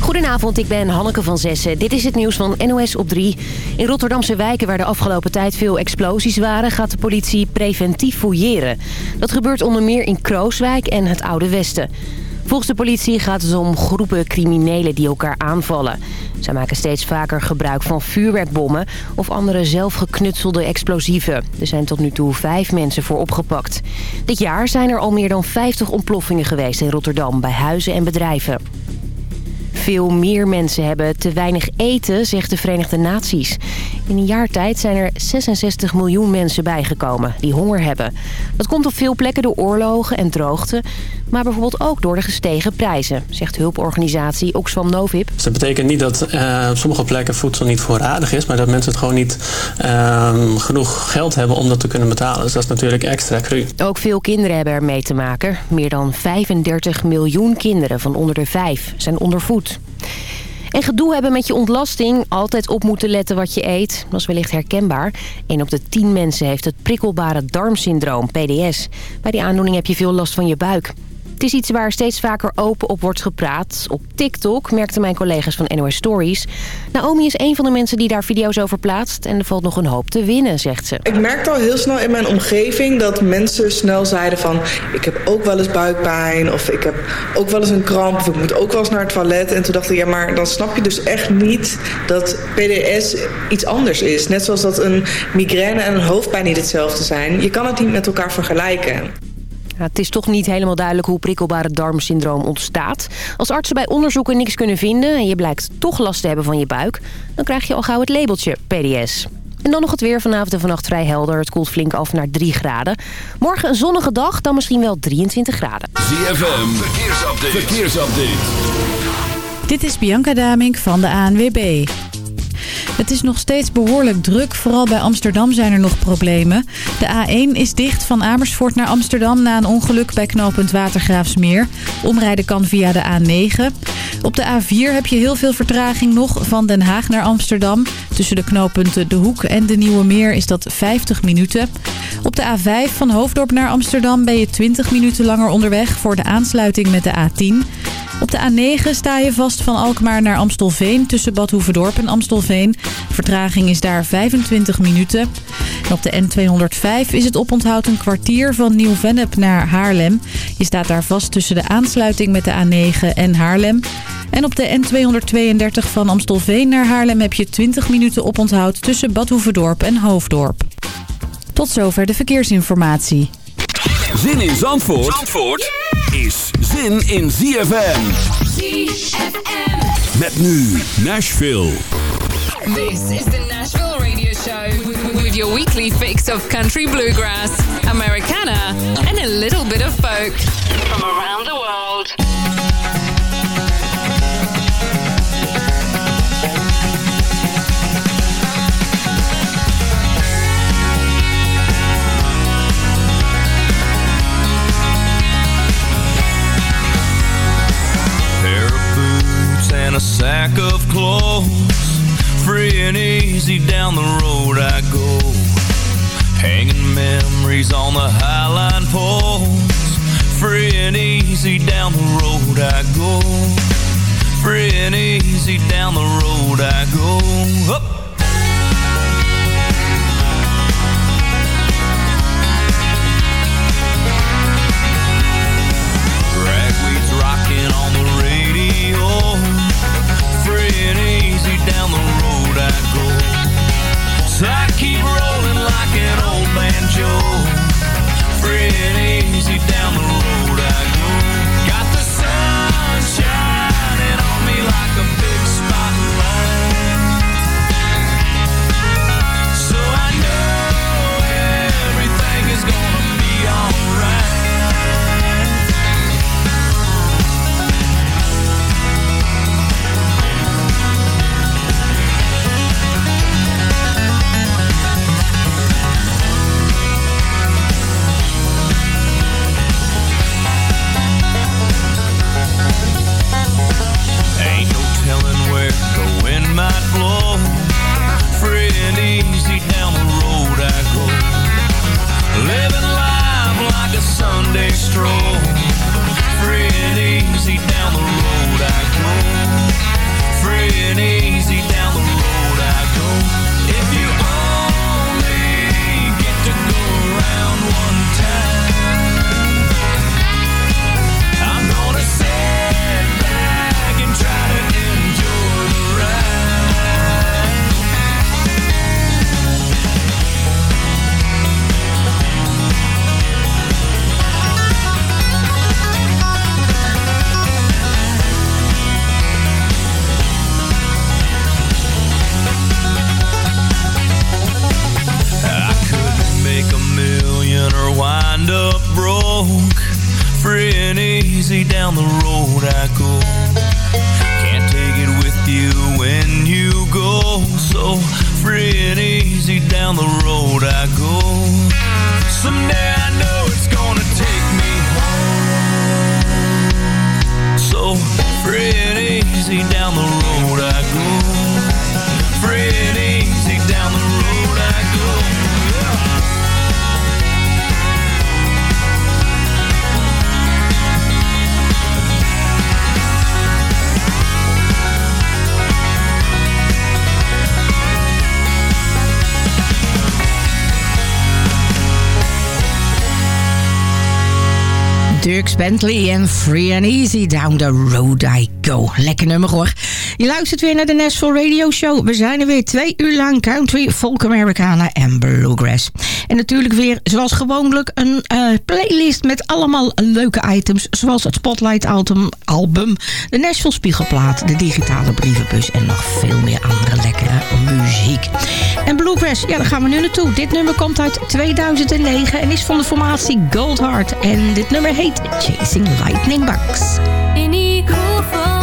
Goedenavond, ik ben Hanneke van Zessen. Dit is het nieuws van NOS op 3. In Rotterdamse wijken waar de afgelopen tijd veel explosies waren... gaat de politie preventief fouilleren. Dat gebeurt onder meer in Krooswijk en het Oude Westen. Volgens de politie gaat het om groepen criminelen die elkaar aanvallen. Zij maken steeds vaker gebruik van vuurwerkbommen of andere zelfgeknutselde explosieven. Er zijn tot nu toe vijf mensen voor opgepakt. Dit jaar zijn er al meer dan 50 ontploffingen geweest in Rotterdam bij huizen en bedrijven. Veel meer mensen hebben te weinig eten, zegt de Verenigde Naties. In een jaar tijd zijn er 66 miljoen mensen bijgekomen die honger hebben. Dat komt op veel plekken door oorlogen en droogte... maar bijvoorbeeld ook door de gestegen prijzen... zegt hulporganisatie Oxfam Novib. Dus dat betekent niet dat uh, op sommige plekken voedsel niet voorradig is... maar dat mensen het gewoon niet uh, genoeg geld hebben om dat te kunnen betalen. Dus dat is natuurlijk extra cru. Ook veel kinderen hebben er mee te maken. Meer dan 35 miljoen kinderen van onder de 5 zijn ondervoed. En gedoe hebben met je ontlasting. Altijd op moeten letten wat je eet. Dat is wellicht herkenbaar. Een op de 10 mensen heeft het prikkelbare darmsyndroom, PDS. Bij die aandoening heb je veel last van je buik. Het is iets waar steeds vaker open op wordt gepraat. Op TikTok merkten mijn collega's van NOS Stories. Naomi is een van de mensen die daar video's over plaatst. En er valt nog een hoop te winnen, zegt ze. Ik merkte al heel snel in mijn omgeving dat mensen snel zeiden van... ik heb ook wel eens buikpijn of ik heb ook wel eens een kramp... of ik moet ook wel eens naar het toilet. En toen dacht ik, ja, maar dan snap je dus echt niet dat PDS iets anders is. Net zoals dat een migraine en een hoofdpijn niet hetzelfde zijn. Je kan het niet met elkaar vergelijken. Ja, het is toch niet helemaal duidelijk hoe prikkelbare darmsyndroom ontstaat. Als artsen bij onderzoeken niks kunnen vinden en je blijkt toch last te hebben van je buik... dan krijg je al gauw het labeltje PDS. En dan nog het weer vanavond en vannacht vrij helder. Het koelt flink af naar 3 graden. Morgen een zonnige dag, dan misschien wel 23 graden. ZFM, verkeersupdate. verkeersupdate. Dit is Bianca Damink van de ANWB. Het is nog steeds behoorlijk druk. Vooral bij Amsterdam zijn er nog problemen. De A1 is dicht van Amersfoort naar Amsterdam na een ongeluk bij knooppunt Watergraafsmeer. Omrijden kan via de A9. Op de A4 heb je heel veel vertraging nog van Den Haag naar Amsterdam. Tussen de knooppunten De Hoek en de Nieuwe Meer is dat 50 minuten. Op de A5 van Hoofddorp naar Amsterdam ben je 20 minuten langer onderweg voor de aansluiting met de A10. Op de A9 sta je vast van Alkmaar naar Amstelveen tussen Bad Hoevedorp en Amstelveen. Vertraging is daar 25 minuten. En op de N205 is het oponthoud een kwartier van Nieuw-Vennep naar Haarlem. Je staat daar vast tussen de aansluiting met de A9 en Haarlem. En op de N232 van Amstelveen naar Haarlem heb je 20 minuten oponthoud tussen Bad Hoevedorp en Hoofddorp. Tot zover de verkeersinformatie. Zin in Zandvoort, Zandvoort is zin in ZFM. ZFM. Met nu Nashville. This is the Nashville Radio Show with your weekly fix of country bluegrass, Americana, and a little bit of folk from around the world. pair of boots and a sack of clothes. Free and easy down the road I go. Hanging memories on the highline poles. Free and easy down the road I go. Free and easy down the road I go. Up. Ragweed's rocking on the radio. Free and easy down the road I. So I keep rolling like an old banjo. Free women are wind up broke. Free and easy down the road I go. Can't take it with you when you go. So free and easy down the road I go. Someday I know it's gonna take me home. So free and easy down the road I Bentley en Free and Easy Down the Road I Go. Lekker nummer hoor. Je luistert weer naar de Nashville Radio Show. We zijn er weer twee uur lang country, folk Americana en bluegrass. En natuurlijk weer, zoals gewoonlijk, een eh, playlist met allemaal leuke items. Zoals het Spotlight album, album, de Nashville Spiegelplaat, de digitale brievenbus en nog veel meer andere lekkere muziek. En bluegrass, ja, daar gaan we nu naartoe. Dit nummer komt uit 2009 en is van de formatie Gold Heart. En dit nummer heet Chasing Lightning Bugs. Any cool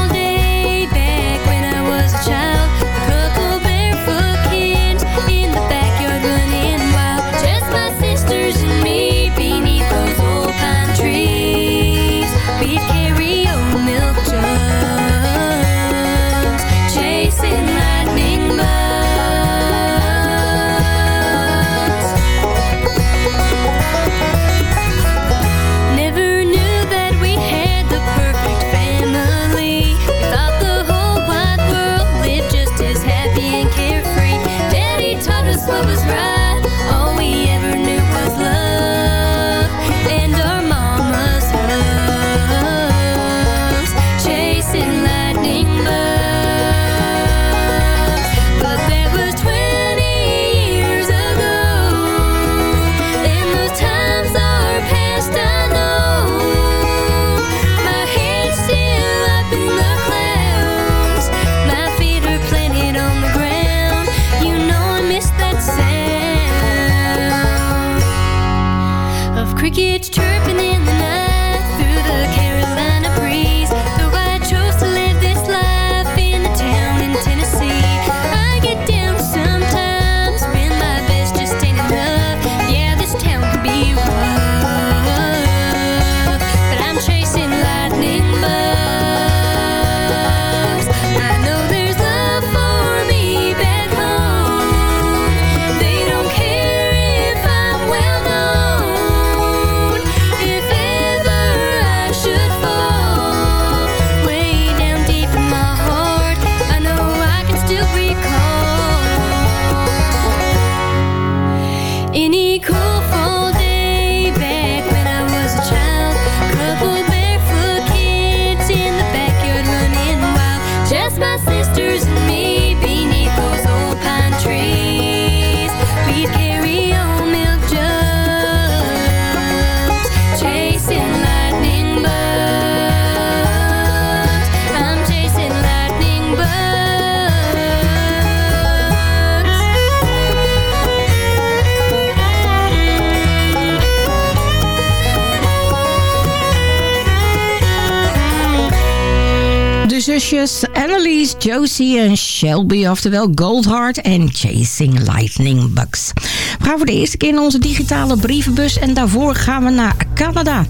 zusjes Annelies, Josie en Shelby, oftewel Goldheart en Chasing Lightning Bugs. We gaan voor de eerste keer in onze digitale brievenbus en daarvoor gaan we naar Canada.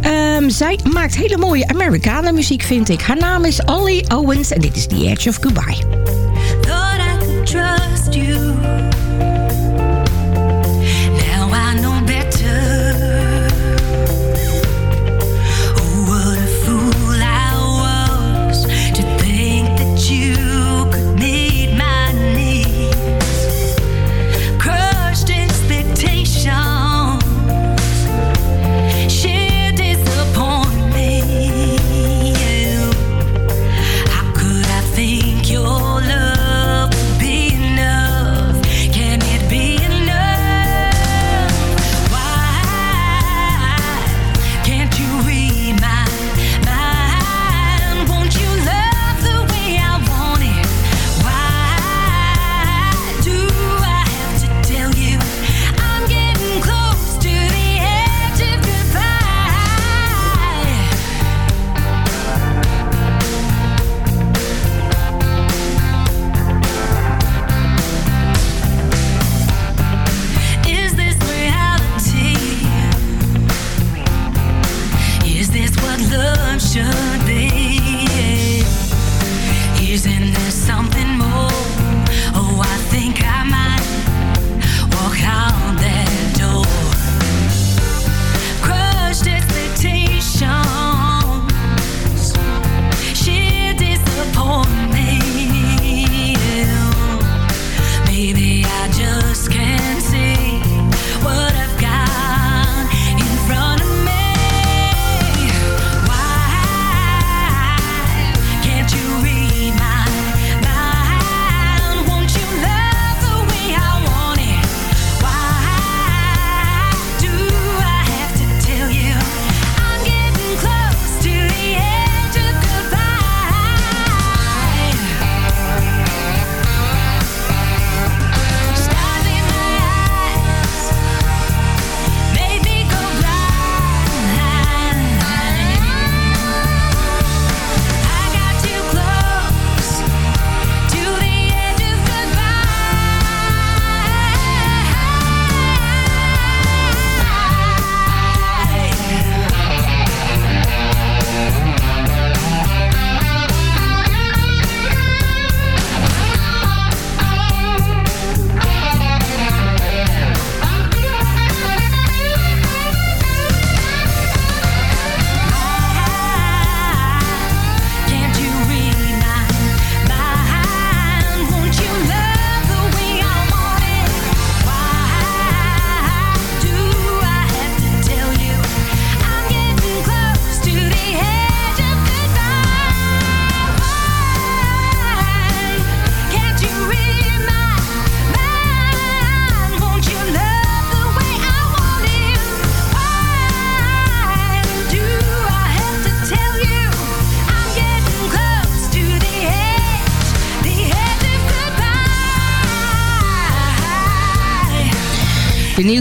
Ehm, zij maakt hele mooie Amerikanen muziek, vind ik. Haar naam is Ollie Owens en dit is The Edge of Goodbye. Thought I trust you.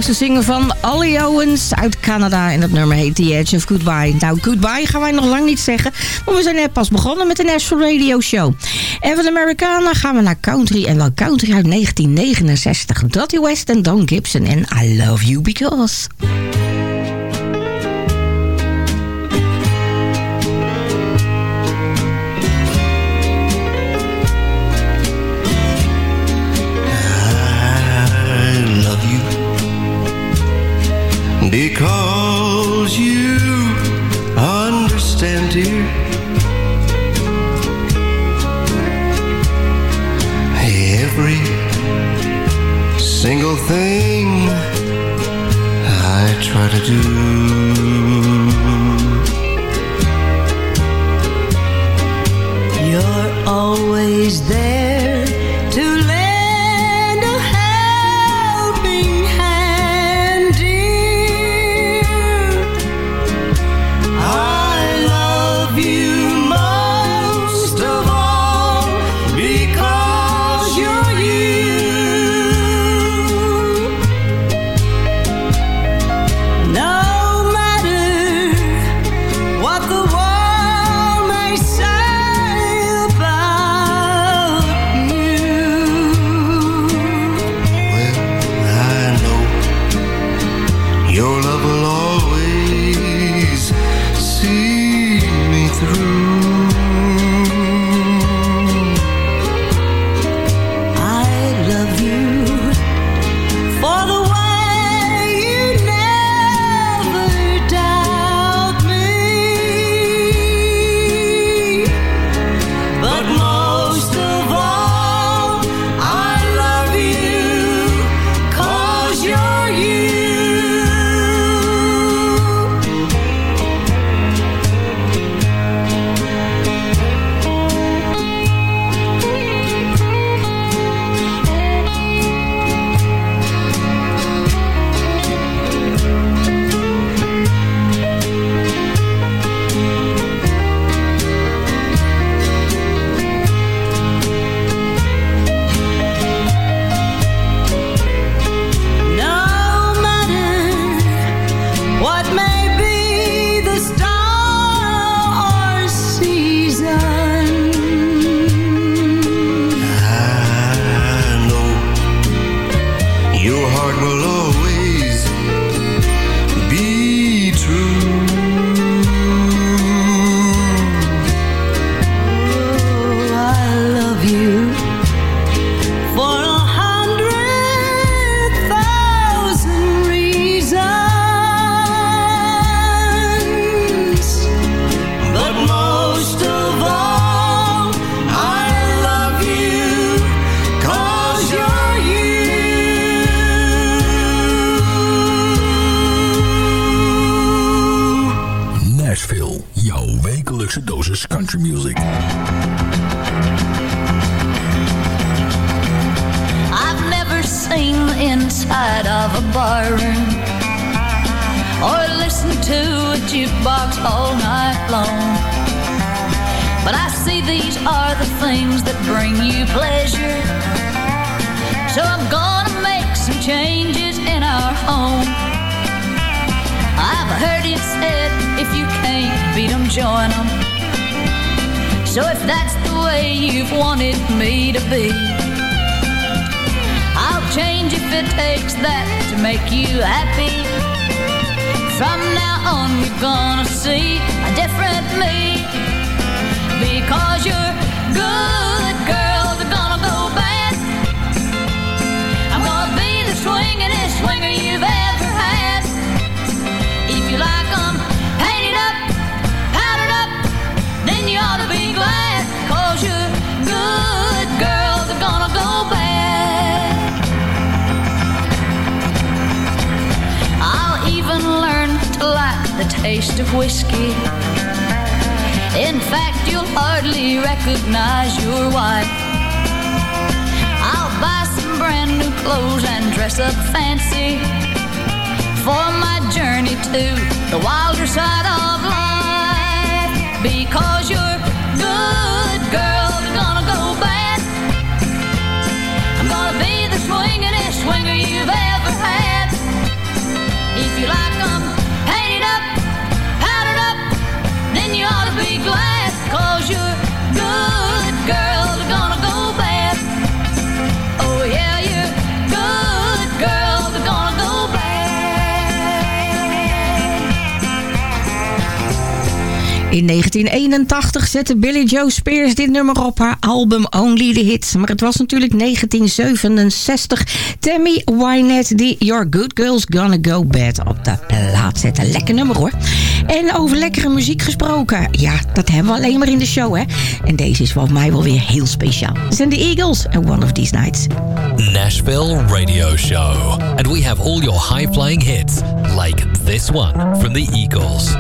Nieuwste single van Ollie Owens uit Canada. En dat nummer heet The Edge of Goodbye. Nou, goodbye gaan wij nog lang niet zeggen. Want we zijn net pas begonnen met de Nashville Radio Show. En van de gaan we naar country. En wel country uit 1969. Dottie West en Don Gibson. En I Love You Because... So if that's the way you've wanted me to be. I'll change if it takes that to make you happy. From now on, you're gonna see a different me. Because you're good girls are gonna go bad. I'm gonna be the swingin'est swinger you've ever taste of whiskey. In fact, you'll hardly recognize your wife. I'll buy some brand new clothes and dress up fancy for my journey to the wilder side of life. Because you're good girls are gonna go bad. I'm gonna be the swingin'est swinger you've ever had. be glad, cause you're good. In 1981 zette Billy Joe Spears dit nummer op haar album Only the Hits. Maar het was natuurlijk 1967. Tammy Wynette die Your Good Girl's Gonna Go Bad op de plaat zette. Lekker nummer hoor. En over lekkere muziek gesproken. Ja, dat hebben we alleen maar in de show hè. En deze is voor mij wel weer heel speciaal. Het zijn de Eagles en One of These Nights. Nashville Radio Show. And we have all your high flying hits, like this one from the Eagles.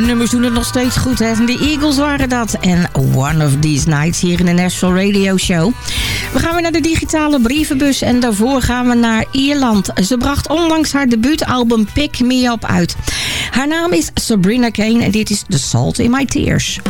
Oude nummers doen het nog steeds goed. Hè? De Eagles waren dat. En One of These Nights hier in de Nashville Radio Show. We gaan weer naar de digitale brievenbus. En daarvoor gaan we naar Ierland. Ze bracht onlangs haar debuutalbum Pick Me Up uit. Haar naam is Sabrina Kane. En dit is The Salt in My Tears.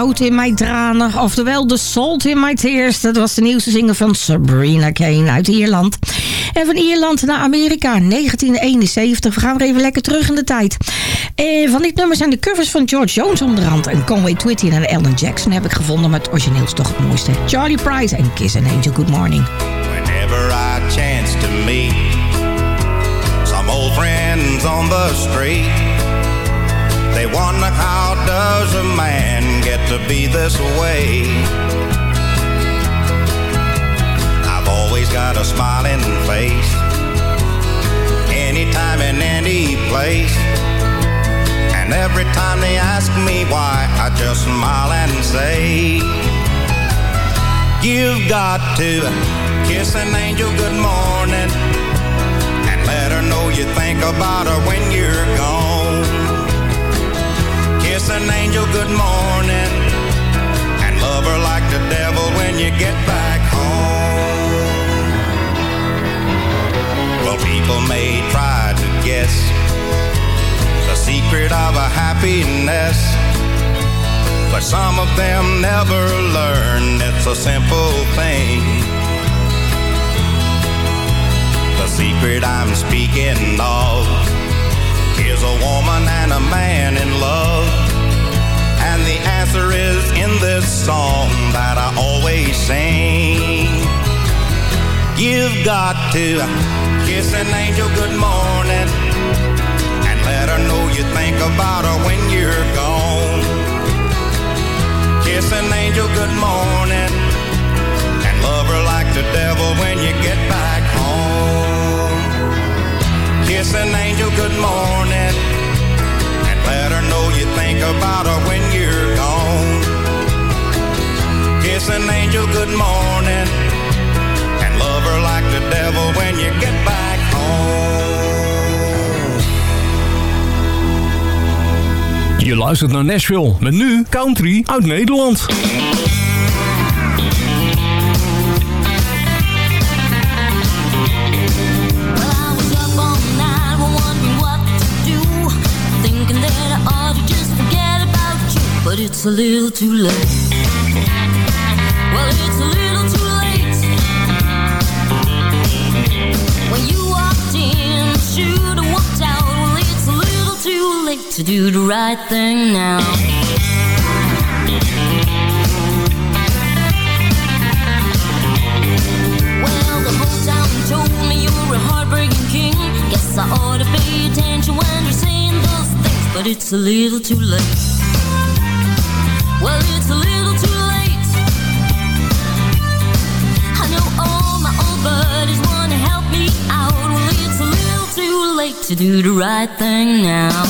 Zout in mijn tranen. Oftewel de salt in my tears. Dat was de nieuwste zinger van Sabrina Kane uit Ierland. En van Ierland naar Amerika, 1971. We gaan weer even lekker terug in de tijd. En van dit nummer zijn de covers van George Jones onderhand. En Conway Twitty en Ellen Jackson heb ik gevonden. Maar het origineel is toch het mooiste. Charlie Price en Kiss and Angel Good Morning. Whenever I chance to meet some old friends on the street, they wonder how does a man get to be this way? I've always got a smiling face, anytime in any place. And every time they ask me why, I just smile and say, You've got to kiss an angel good morning and let her know you think about her when you're gone. An angel good morning and love her like the devil when you get back home. Well, people may try to guess the secret of a happiness. But some of them never learn it's a simple thing. The secret I'm speaking of is a woman and a man in love. Answer is in this song that I always sing. You've got to kiss an angel good morning and let her know you think about her when you're gone. Kiss an angel good morning and love her like the devil when you get back home. Kiss an angel good morning her know you think about her when you're gone. Kiss an angel good morning and love her like the devil when you get back home. Je luistert naar Nashville met nu country uit Nederland. It's a little too late. Well, it's a little too late. When you walked in, should have walked out. Well, it's a little too late to do the right thing now. Well, the whole town told me you were a heartbreaking king. Guess I ought to pay attention when you're saying those things, but it's a little too late. To late I know all my old birds want to help me out. Well, it's a little too late to do the right thing now.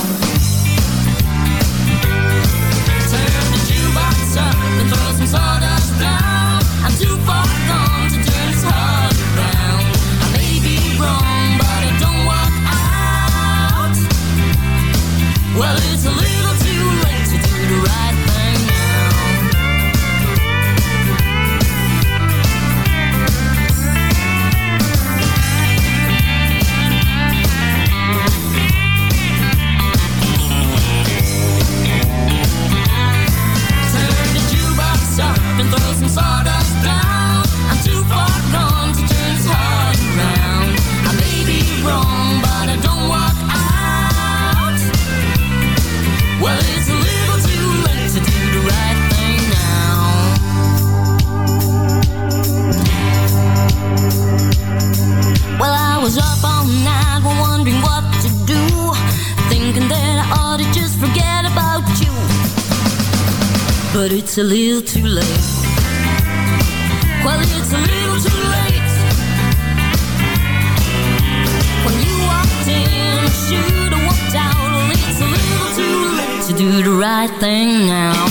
Turn But it's a little too late. Well, it's a little too late. When you walked in, should have walked out. It's a little too late to do the right thing now.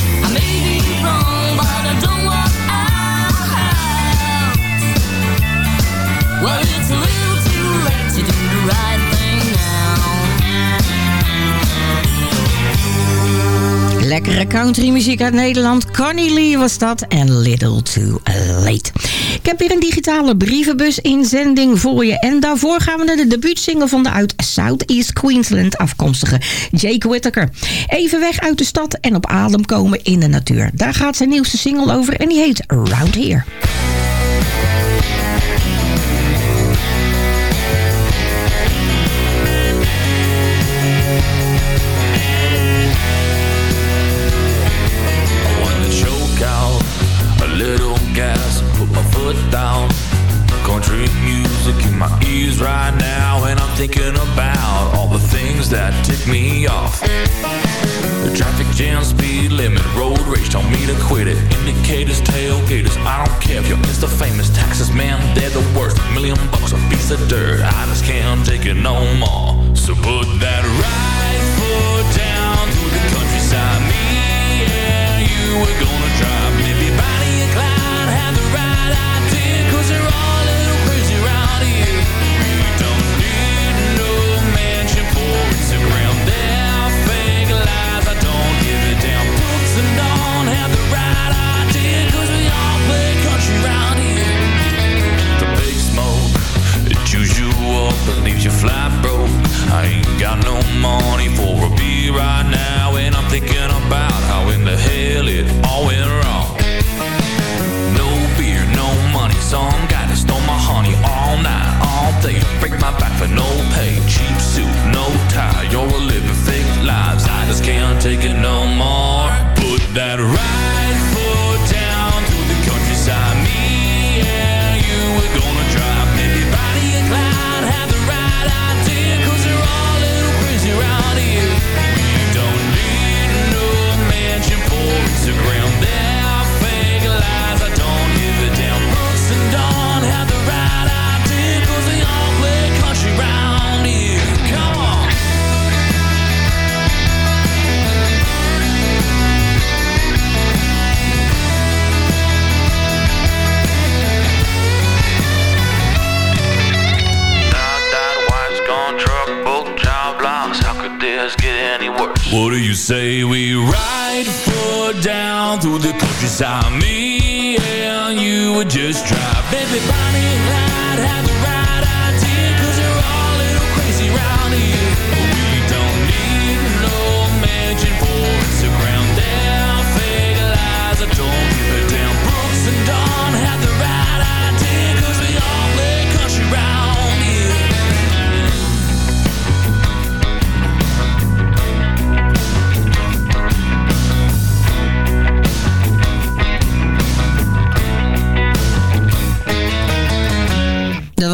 Lekkere countrymuziek uit Nederland. Connie Lee was dat en Little Too Late. Ik heb weer een digitale brievenbus inzending voor je. En daarvoor gaan we naar de debuutsingle van de uit Southeast Queensland afkomstige Jake Whittaker. Even weg uit de stad en op adem komen in de natuur. Daar gaat zijn nieuwste single over en die heet Around Here. Thinking about all the things that tick me off. The traffic jam, speed limit, road rage, told me to quit it. Indicators, tailgaters, I don't care if you're Mr. Famous. Taxes, man, they're the worst. A million bucks, a piece of dirt. I just can't take it no more. So put that right foot down to the countryside. Me and you were gonna drive.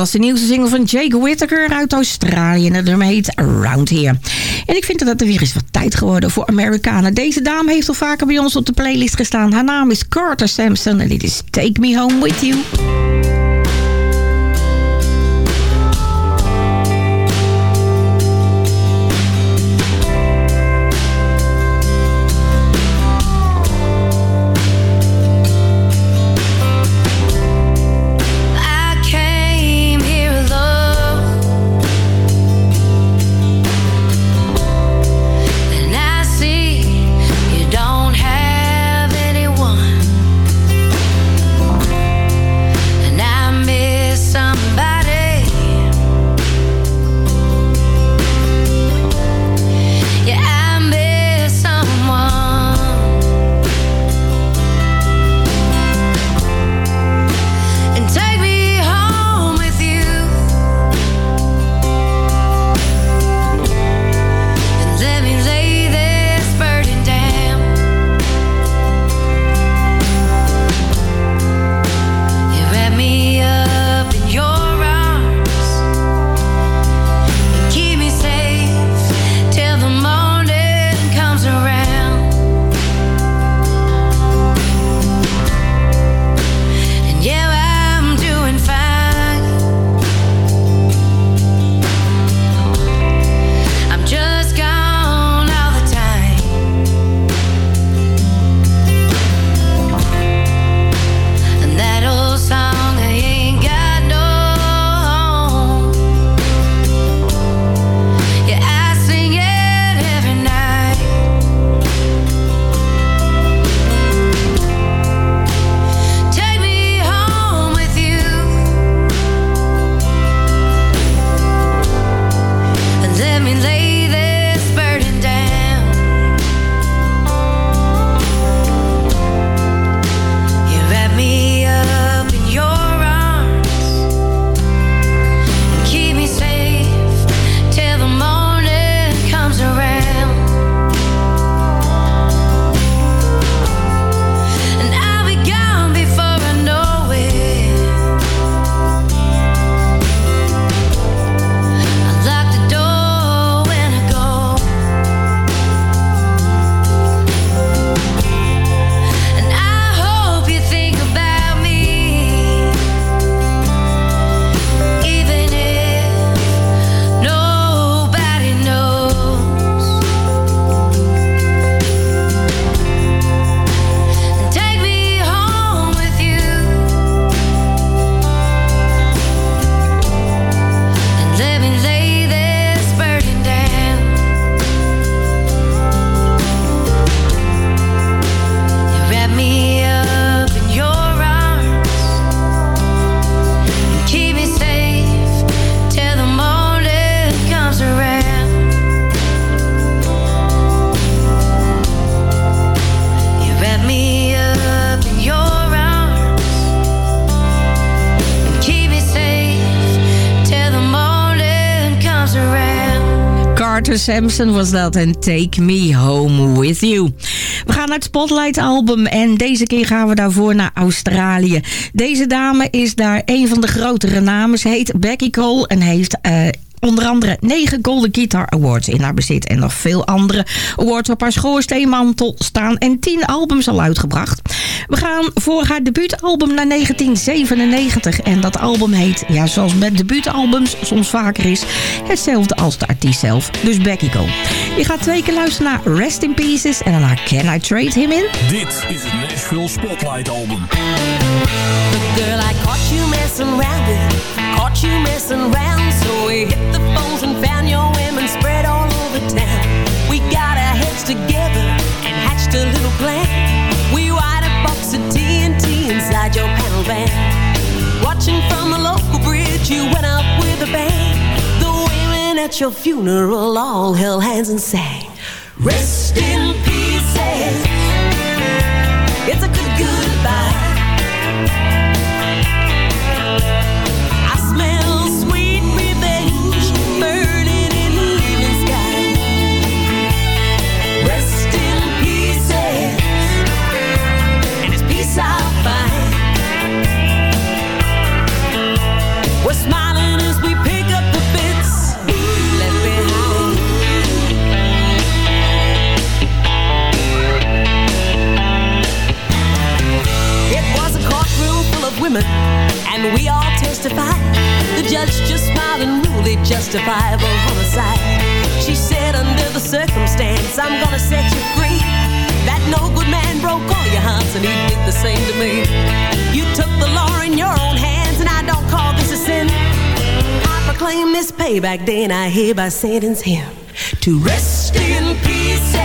Was de nieuwste single van Jake Whittaker uit Australië. En nummer heet Around Here. En ik vind dat er weer eens wat tijd geworden voor Amerikanen. Deze dame heeft al vaker bij ons op de playlist gestaan. Haar naam is Carter Sampson en dit is Take Me Home With You. Sampson was dat en Take Me Home With You. We gaan naar het Spotlight album en deze keer gaan we daarvoor naar Australië. Deze dame is daar een van de grotere namen. Ze heet Becky Cole en heeft... eh, Onder andere negen Golden Guitar Awards in haar bezit. En nog veel andere awards op haar schoorsteenmantel staan. En tien albums al uitgebracht. We gaan voor haar debuutalbum naar 1997. En dat album heet, ja zoals met debuutalbums soms vaker is... hetzelfde als de artiest zelf. Dus Becky Cole. Je gaat twee keer luisteren naar Rest in Pieces. En daarna Can I Trade Him In? Dit is het Nashville Spotlight album. Girl, I caught you messing around with, caught you messing around. So we hit the phones and found your women spread all over town. We got our heads together and hatched a little plan. We wired a box of TNT inside your panel van. Watching from a local bridge, you went up with a bang. The women at your funeral all held hands and sang. Rest in pieces. It's a good goodbye. We all testify. The judge just smiled and ruled it justifiable homicide. She said, under the circumstance, I'm gonna set you free. That no good man broke all your hearts, and he did the same to me. You took the law in your own hands, and I don't call this a sin. I proclaim this payback day, and I hereby sentence him to rest in pieces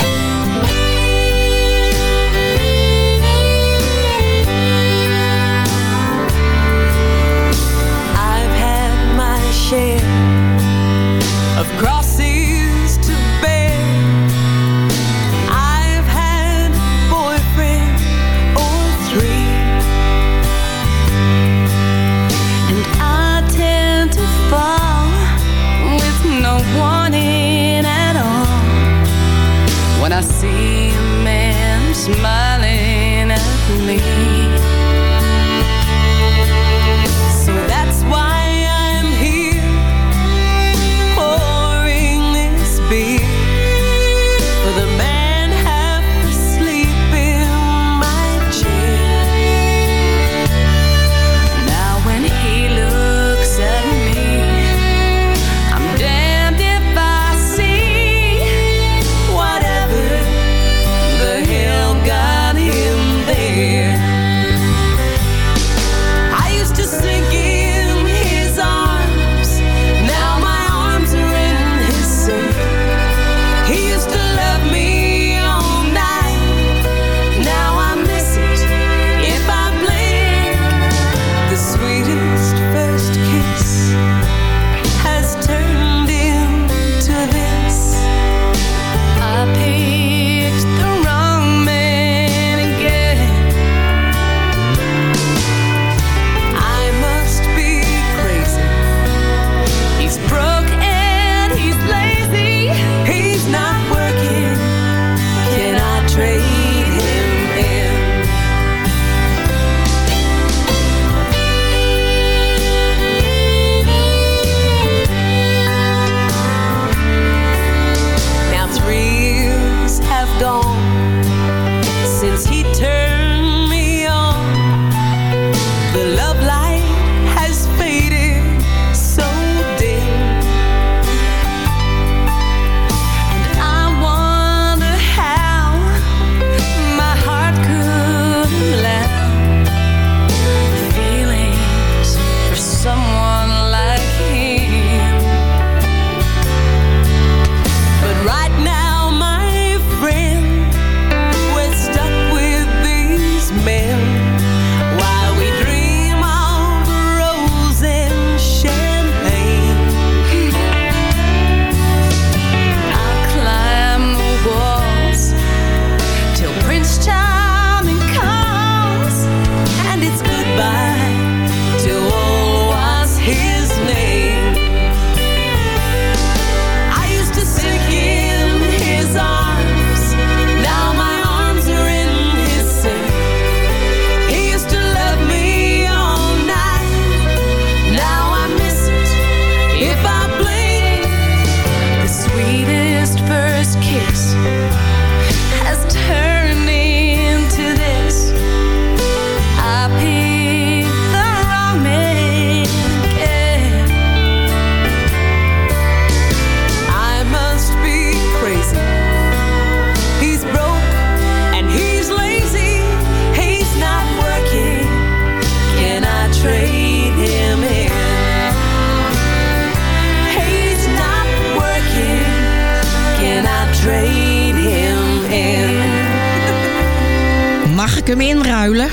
Hem inruilen?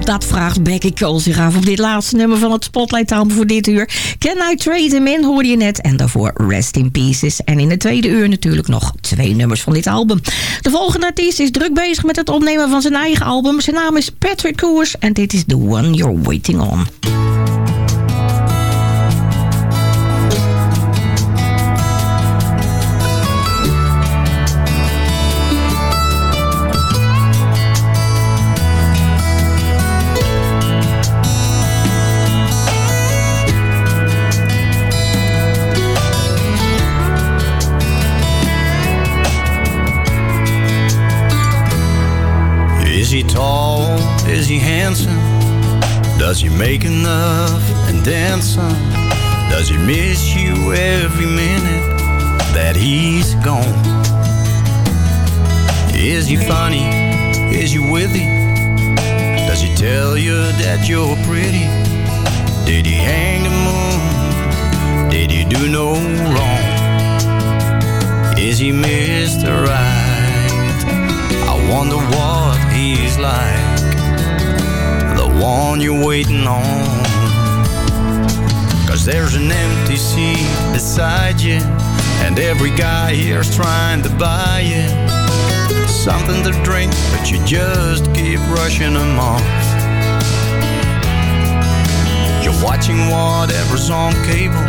Dat vraagt Becky Cole zich af op dit laatste nummer van het Spotlight-album voor dit uur. Can I Trade Him In, hoorde je net. En daarvoor Rest in Pieces. En in het tweede uur natuurlijk nog twee nummers van dit album. De volgende artiest is druk bezig met het opnemen van zijn eigen album. Zijn naam is Patrick Koers en dit is The One You're Waiting On. Is he handsome? Does he make enough and then some? Does he miss you every minute that he's gone? Is he funny? Is he witty? Does he tell you that you're pretty? Did he hang the moon? Did he do no wrong? Is he Mr. Right? I wonder what he's like one you're waiting on Cause there's an empty seat beside you And every guy here's trying to buy you Something to drink But you just keep rushing them off You're watching whatever's on cable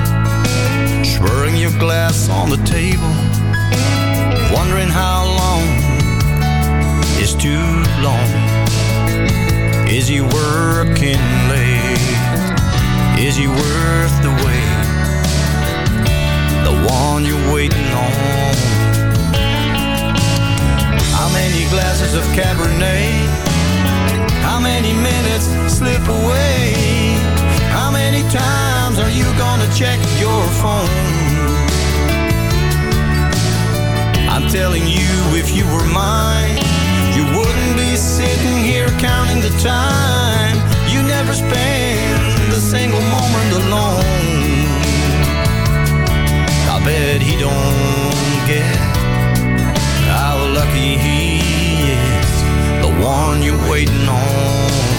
Swirling your glass on the table Wondering how long is too long. Is he working late? Is he worth the wait? The one you're waiting on. How many glasses of Cabernet? How many minutes slip away? How many times are you gonna check your phone? I'm telling you, if you were mine, sitting here counting the time. You never spend a single moment alone. I bet he don't get how lucky he is, the one you're waiting on.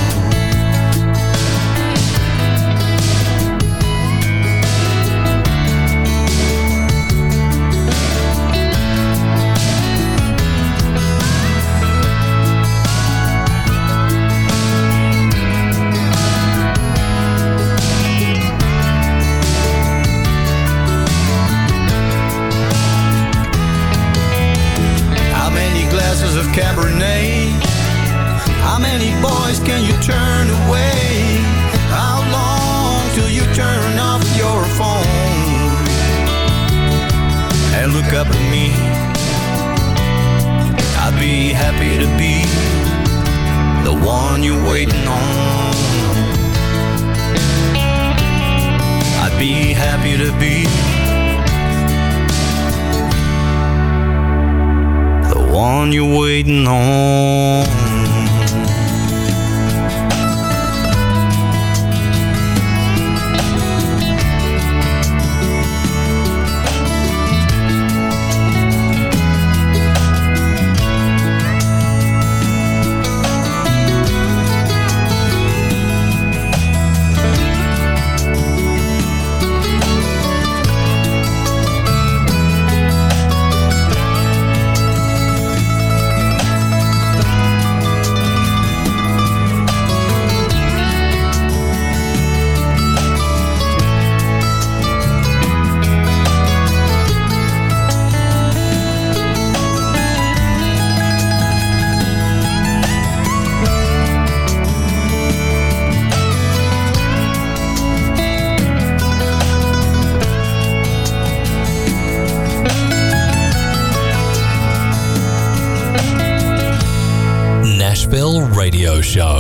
Show.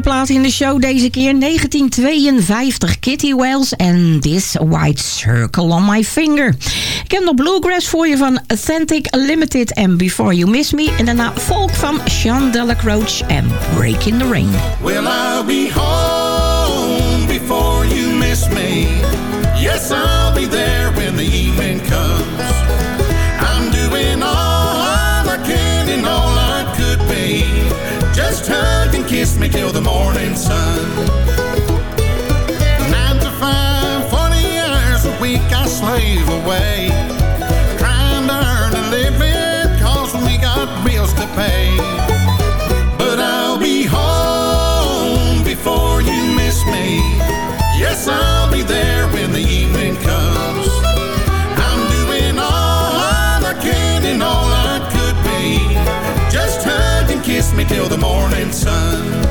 Plaat in de show deze keer 1952. Kitty Wells en This White Circle on My Finger. Ik heb nog Bluegrass voor je van Authentic Limited en Before You Miss Me. En daarna folk van Sean Delacroix en Break in the I'll be home before you miss me. Yes, the morning sun. Nine to five, 40 hours a week I slave away. Trying to earn a living cause we got bills to pay. But I'll be home before you miss me. Yes, I'll be there when the evening comes. I'm doing all I can and all I could be. Just hug and kiss me till the morning sun.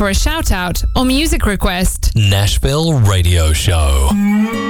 For a shout out or music request. Nashville Radio Show.